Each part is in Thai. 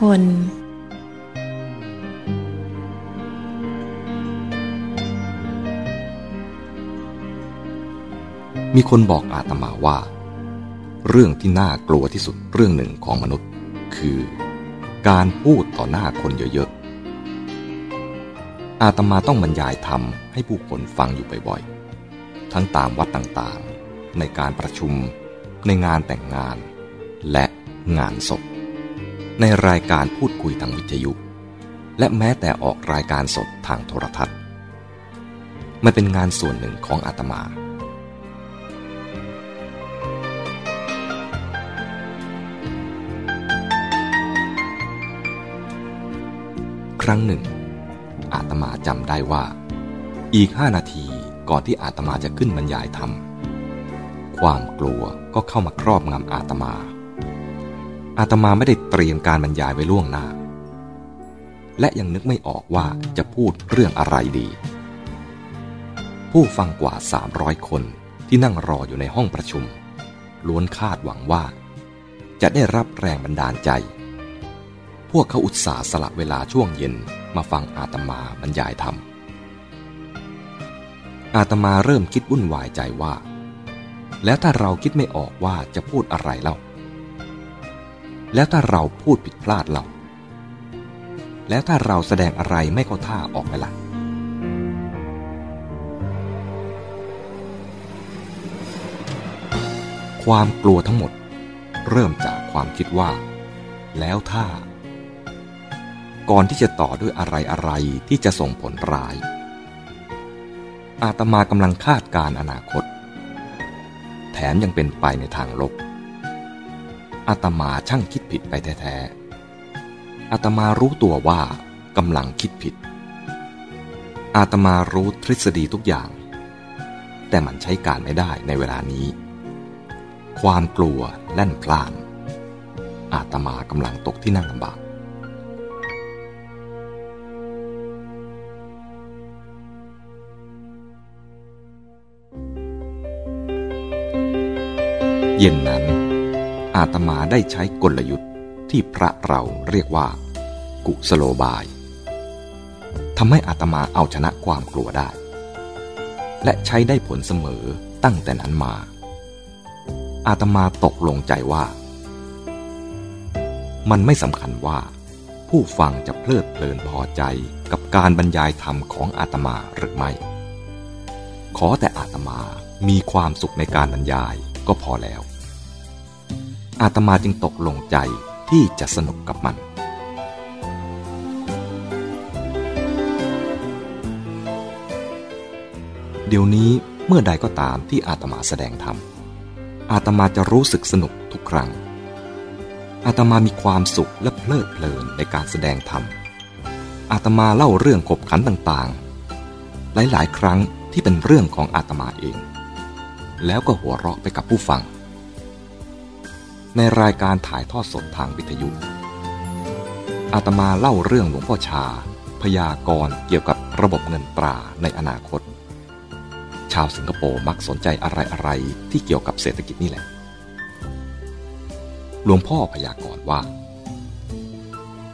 คน มีคนบอกอาตมาว่า เรื่องที่น่ากลัวที่สุดเรื่องหนึ่งของมนุษย์ คือการพูดต่อหน้าคนเยอะๆอาตมาต้องบรรยายธรรมให้ผู้คนฟังอยู่บ่อยๆ ทั้งตามวัดต่างๆ ในการประชุม ในงานแต่งงาน และงานศพ ในรายการพูดคุยทางวิทยุ และแม้แต่ออกรายการสดทางโทรทัศน์ มันเป็นงานส่วนหนึ่งของอาตมา ครั้งหนึ่ง อาตมาจำได้ว่า อีกห้านาทีก่อนที่อาตมาจะขึ้นบรรยายธรรม ความกลัวก็เข้ามาครอบงำอาตมา อาตมาไม่ได้เตรียมการบรรยายไว้ล่วงหน้า และยังนึกไม่ออกว่าจะพูดเรื่องอะไรดี ผู้ฟังกว่า 300 คนที่นั่งรออยู่ในห้องประชุม ล้วนคาดหวังว่า จะได้รับแรงบันดาลใจ พวกเขาอุตส่าห์สละเวลาช่วงเย็นมาฟังอาตมาบรรยายธรรม อาตมาเริ่มคิดวุ่นวายใจว่า แล้วถ้าเราคิดไม่ออกว่าจะพูดอะไรเล่า แล้วถ้าเราพูดผิดพลาดเล่าแล้วถ้าเราแสดงอะไรไม่เข้าท่าออกไปล่ะความกลัวทั้งหมด เริ่มจากความคิดว่า แล้วถ้า ก่อนที่จะต่อด้วยอะไรอะไรที่จะส่งผลร้าย อาตมากำลังคาดการอนาคต แถมยังเป็นไปในทางลบ อาตมาช่างคิดผิดไปแท้ๆอาตมารู้ตัวว่ากำลังคิดผิด อาตมารู้ทฤษฎีทุกอย่าง แต่มันใช้การไม่ได้ในเวลานี้ ความกลัวแล่นพล่าน อาตมากำลังตกที่นั่งลำบากเย็นนั้น อาตมาได้ใช้กลยุทธ์ที่พระเราเรียกว่า กุสโลบายทำให้อาตมาเอาชนะความกลัวได้ และใช้ได้ผลเสมอตั้งแต่นั้นมา อาตมาตกลงใจว่า มันไม่สำคัญว่า ผู้ฟังจะเพลิดเพลินพอใจกับการบรรยายธรรมของอาตมาหรือไม่ ขอแต่อาตมามีความสุขในการบรรยายก็พอแล้ว อาตมาจึงตกลงใจที่จะสนุกกับมัน เดี๋ยวนี้เมื่อใดก็ตามที่อาตมาแสดงธรรม อาตมาจะรู้สึกสนุกทุกครั้ง อาตมามีความสุขและเพลิดเพลินในการแสดงธรรม อาตมาเล่าเรื่องขบขันต่างๆ หลายๆ ครั้งที่เป็นเรื่องของอาตมาเอง แล้วก็หัวเราะไปกับผู้ฟัง ในรายการถ่ายทอดสดทางวิทยุ อาตมาเล่าเรื่องหลวงพ่อชา พยากรณ์เกี่ยวกับระบบเงินตราในอนาคต ชาวสิงคโปร์มักสนใจอะไรๆที่เกี่ยวกับเศรษฐกิจนี่แหละ หลวงพ่อพยากรณ์ว่า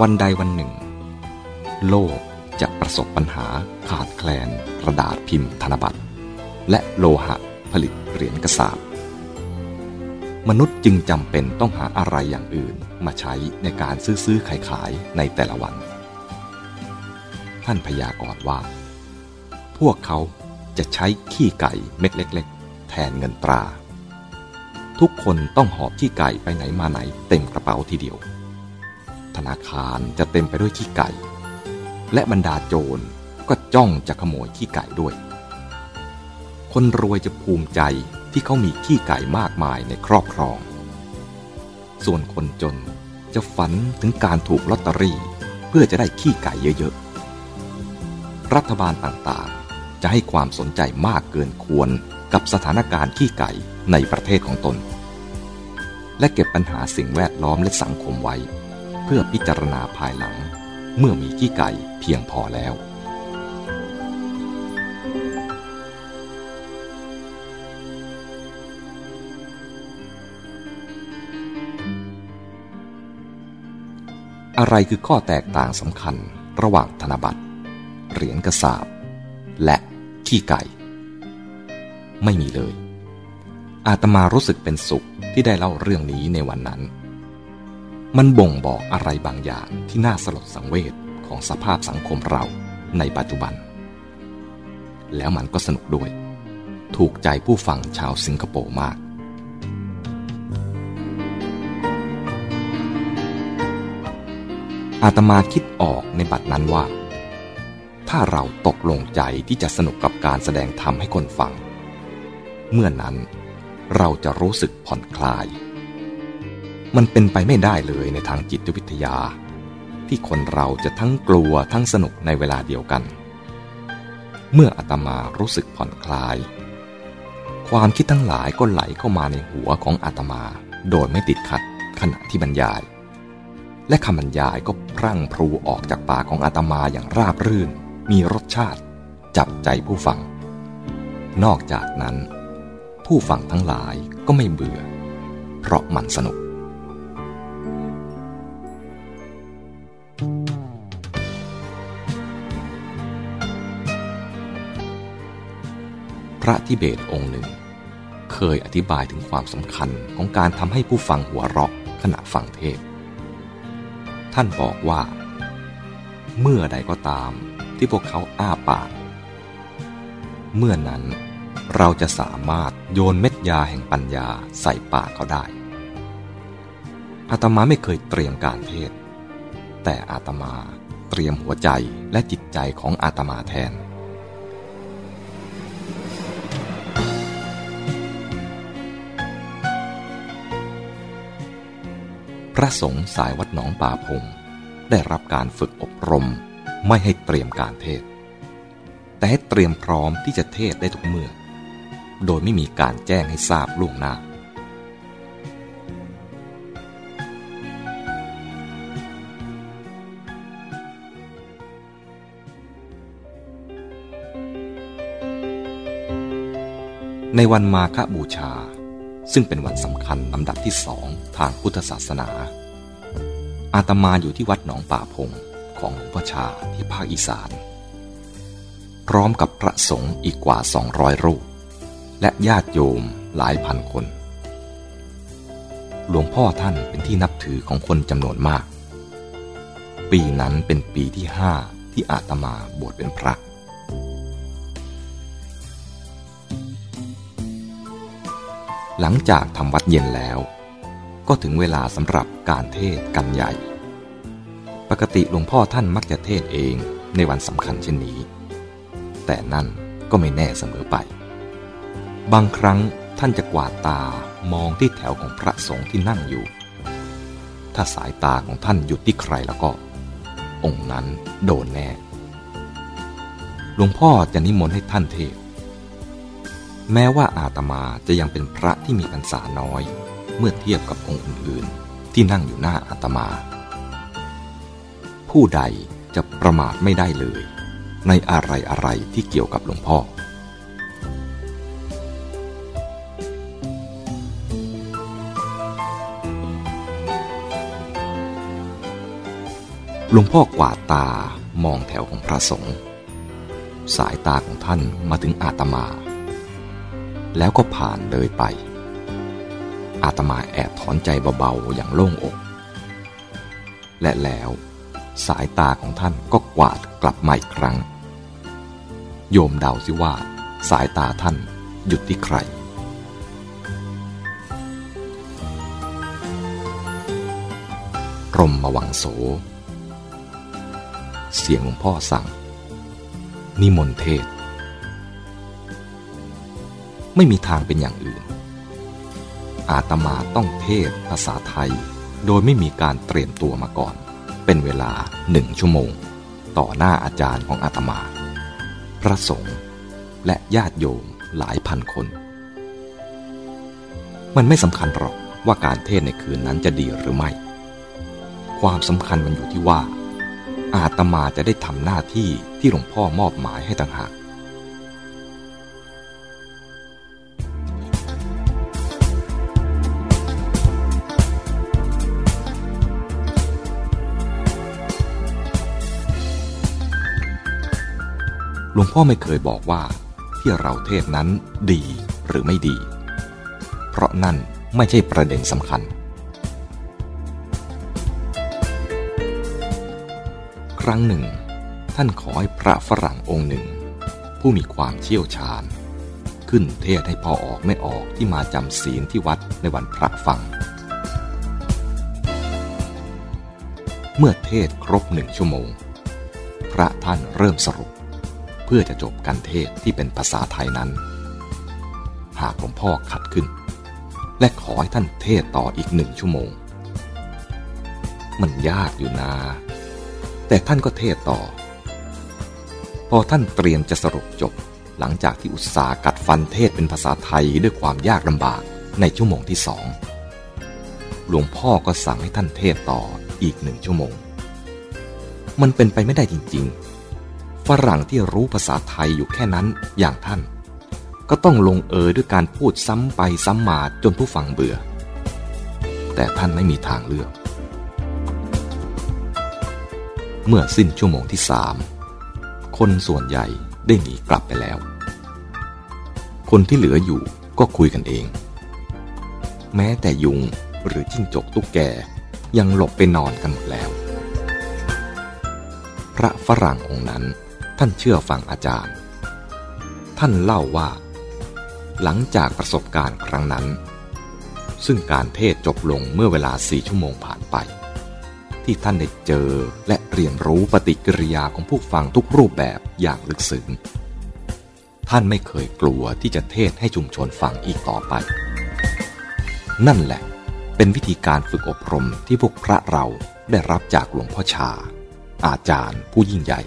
วันใดวันหนึ่ง โลกจะประสบปัญหาขาดแคลนกระดาษพิมพ์ธนบัตร และโลหะผลิตเหรียญกระสาบ มนุษย์จึงจำเป็นต้องหาอะไรอย่างอื่นมาใช้ในการซื้อซื้อขายขายในแต่ละวัน ท่านพยากรณ์ว่า พวกเขาจะใช้ขี้ไก่เม็ดเล็ก ๆ แทนเงินตรา ทุกคนต้องหอบขี้ไก่ไปไหนมาไหนเต็มกระเป๋าทีเดียว ธนาคารจะเต็มไปด้วยขี้ไก่ และบรรดาโจรก็จ้องจะขโมยขี้ไก่ด้วย คนรวยจะภูมิใจ ที่เขามีขี้ไก่มากมายในครอบครอง ส่วนคนจนจะฝันถึงการถูกลอตเตอรี่ เพื่อจะได้ขี้ไก่เยอะๆ รัฐบาลต่างๆ จะให้ความสนใจมากเกินควรกับสถานการณ์ขี้ไก่ในประเทศของตน และเก็บปัญหาสิ่งแวดล้อมและสังคมไว้ เพื่อพิจารณาภายหลัง เมื่อมีขี้ไก่เพียงพอแล้ว อะไรคือข้อแตกต่างสำคัญระหว่างธนบัตร เหรียญกระสาบ และขี้ไก่ ไม่มีเลย อาตมารู้สึกเป็นสุขที่ได้เล่าเรื่องนี้ในวันนั้น มันบ่งบอกอะไรบางอย่างที่น่าสลดสังเวชของสภาพสังคมเราในปัจจุบัน แล้วมันก็สนุกด้วย ถูกใจผู้ฟังชาวสิงคโปร์มาก อาตมาคิดออกในบัดนั้นว่า ถ้าเราตกลงใจที่จะสนุกกับการแสดงธรรมให้คนฟัง เมื่อนนั้นเราจะรู้สึกผ่อนคลาย มันเป็นไปไม่ได้เลยในทางจิตวิทยา ที่คนเราจะทั้งกลัวทั้งสนุกในเวลาเดียวกัน เมื่ออาตมารู้สึกผ่อนคลาย ความคิดทั้งหลายก็ไหลเข้ามาในหัวของอาตมาโดยไม่ติดขัดขณะที่บรรยาย และคำบรรยายก็พรั่งพรูออกจากปากของอาตมาอย่างราบรื่น มีรสชาติ จับใจผู้ฟัง นอกจากนั้น ผู้ฟังทั้งหลายก็ไม่เบื่อ เพราะมันสนุก พระทิเบตองค์หนึ่ง เคยอธิบายถึงความสำคัญของการทำให้ผู้ฟังหัวเราะขณะฟังเทศ ท่านบอกว่า เมื่อใดก็ตามที่พวกเขาอ้าปาก เมื่อนั้นเราจะสามารถโยนเม็ดยาแห่งปัญญาใส่ปากเขาได้ อาตมาไม่เคยเตรียมการเทศ แต่อาตมาเตรียมหัวใจและจิตใจของอาตมาแทน พระสงฆ์สายวัดหนองป่าพงได้รับการฝึกอบรมไม่ให้เตรียมการเทศ แต่ให้เตรียมพร้อมที่จะเทศได้ทุกเมื่อ โดยไม่มีการแจ้งให้ทราบล่วงหน้า ในวันมาฆบูชา ซึ่งเป็นวันสำคัญลำดับที่สองทางพุทธศาสนา อาตมาอยู่ที่วัดหนองป่าพงของหลวงพ่อชาที่ภาคอีสาน พร้อมกับพระสงฆ์อีกกว่า 200 รูป และญาติโยมหลายพันคน หลวงพ่อท่านเป็นที่นับถือของคนจำนวนมาก ปีนั้นเป็นปีที่ห้าที่อาตมาบวชเป็นพระ หลังจากทำวัดเย็นแล้ว ก็ถึงเวลาสำหรับการเทศกันใหญ่ ปกติหลวงพ่อท่านมักจะเทศเองในวันสำคัญเช่นนี้ แต่นั่นก็ไม่แน่เสมอไป บางครั้งท่านจะกวาดตามองที่แถวของพระสงฆ์ที่นั่งอยู่ ถ้าสายตาของท่านหยุดที่ใครแล้วก็ องค์นั้นโดนแน่ หลวงพ่อจะนิมนต์ให้ท่านเทศ แม้ว่าอาตมาจะยังเป็นพระที่มีพรรษาน้อย เมื่อเทียบกับองค์อื่นๆ ที่นั่งอยู่หน้าอาตมา ผู้ใดจะประมาทไม่ได้เลย ในอะไรอะไรที่เกี่ยวกับหลวงพ่อ หลวงพ่อกวาดตามองแถวของพระสงฆ์สายตาของท่านมาถึงอาตมา แล้วก็ผ่านเลยไป อาตมาแอบถอนใจเบาๆอย่างโล่งอก และแล้วสายตาของท่านก็กวาดกลับมาอีกครั้ง โยมเดาสิว่า สายตาท่านหยุดที่ใคร รมมวังโส เสียงหลวงพ่อสั่ง นิมนต์เทศ ไม่มีทางเป็นอย่างอื่น อาตมาต้องเทศภาษาไทย โดยไม่มีการเตรียมตัวมาก่อน เป็นเวลาหนึ่งชั่วโมง ต่อหน้าอาจารย์ของอาตมา พระสงฆ์และญาติโยมหลายพันคน มันไม่สำคัญหรอกว่าการเทศในคืนนั้นจะดีหรือไม่ ความสำคัญมันอยู่ที่ว่า อาตมาจะได้ทำหน้าที่ที่หลวงพ่อมอบหมายให้ต่างหาก หลวงพ่อไม่เคยบอกว่า ที่เราเทศนั้นดีหรือไม่ดี เพราะนั่นไม่ใช่ประเด็นสำคัญ ครั้งหนึ่ง ท่านขอให้พระฝรั่งองค์หนึ่ง ผู้มีความเชี่ยวชาญ ขึ้นเทศให้พอออกไม่ออกที่มาจำศีลที่วัดในวันพระฟัง เมื่อเทศครบหนึ่งชั่วโมง พระท่านเริ่มสรุป เพื่อจะจบการเทศที่เป็นภาษาไทยนั้น หากหลวงพ่อขัดขึ้น และขอให้ท่านเทศต่ออีกหนึ่งชั่วโมง มันยากอยู่นะแต่ท่านก็เทศต่อ พอท่านเตรียมจะสรุปจบหลังจากที่อุตสาหกัดฟันเทศเป็นภาษาไทยด้วยความยากลำบากในชั่วโมงที่สอง หลวงพ่อก็สั่งให้ท่านเทศต่ออีกหนึ่งชั่วโมง มันเป็นไปไม่ได้จริง ๆ ฝรั่งที่รู้ภาษาไทยอยู่แค่นั้นอย่างท่าน ก็ต้องลงเอยด้วยการพูดซ้ำไปซ้ำมาจนผู้ฟังเบื่อ แต่ท่านไม่มีทางเลือก เมื่อสิ้นชั่วโมงที่สามคนส่วนใหญ่ได้หนีกลับไปแล้ว คนที่เหลืออยู่ก็คุยกันเอง แม้แต่ยุงหรือจิ้งจกตุ๊กแกยังหลบไปนอนกันหมดแล้ว พระฝรั่งองค์นั้น ท่านเชื่อฟังอาจารย์ ท่านเล่าว่า หลังจากประสบการณ์ครั้งนั้น ซึ่งการเทศจบลงเมื่อเวลาสี่ชั่วโมงผ่านไป ที่ท่านได้เจอและเรียนรู้ปฏิกิริยาของผู้ฟังทุกรูปแบบอย่างลึกซึ้งท่านไม่เคยกลัวที่จะเทศให้ชุมชนฟังอีกต่อไป นั่นแหละเป็นวิธีการฝึกอบรมที่พวกพระเราได้รับจากหลวงพ่อชา อาจารย์ผู้ยิ่งใหญ่